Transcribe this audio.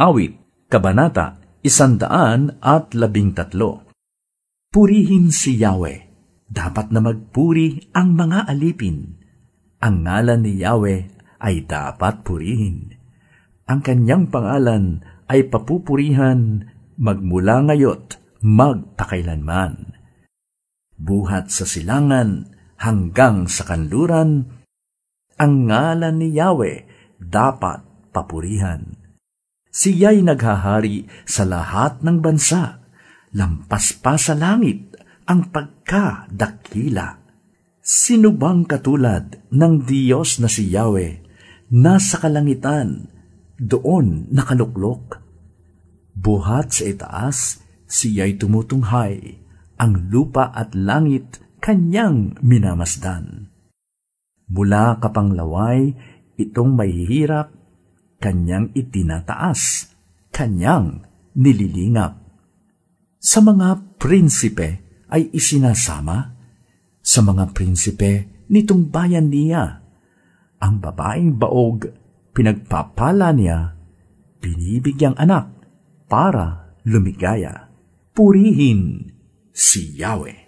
Awit, Kabanata, Isandaan at Labing Tatlo. Purihin si Yahweh. Dapat na magpuri ang mga alipin. Ang ngalan ni Yahweh ay dapat purihin. Ang kanyang pangalan ay papupurihan magmula ngayot magpakailanman. Buhat sa silangan hanggang sa kanluran, ang ngalan ni Yahweh dapat papurihan. Siya'y naghahari sa lahat ng bansa, lampas pa sa langit ang pagkadakila. Sino bang katulad ng Diyos na si Yahweh, nasa kalangitan, doon nakaluklok? Buhat sa itaas, siya'y tumutunghay, ang lupa at langit kanyang minamasdan. Mula kapanglaway, itong mahihirap, kanyang itinataas, kanyang nililingap. Sa mga prinsipe ay isinasama, sa mga prinsipe nitong bayan niya. Ang babaeng baog, pinagpapala niya, binibigyang anak para lumigaya. Purihin si Yahweh.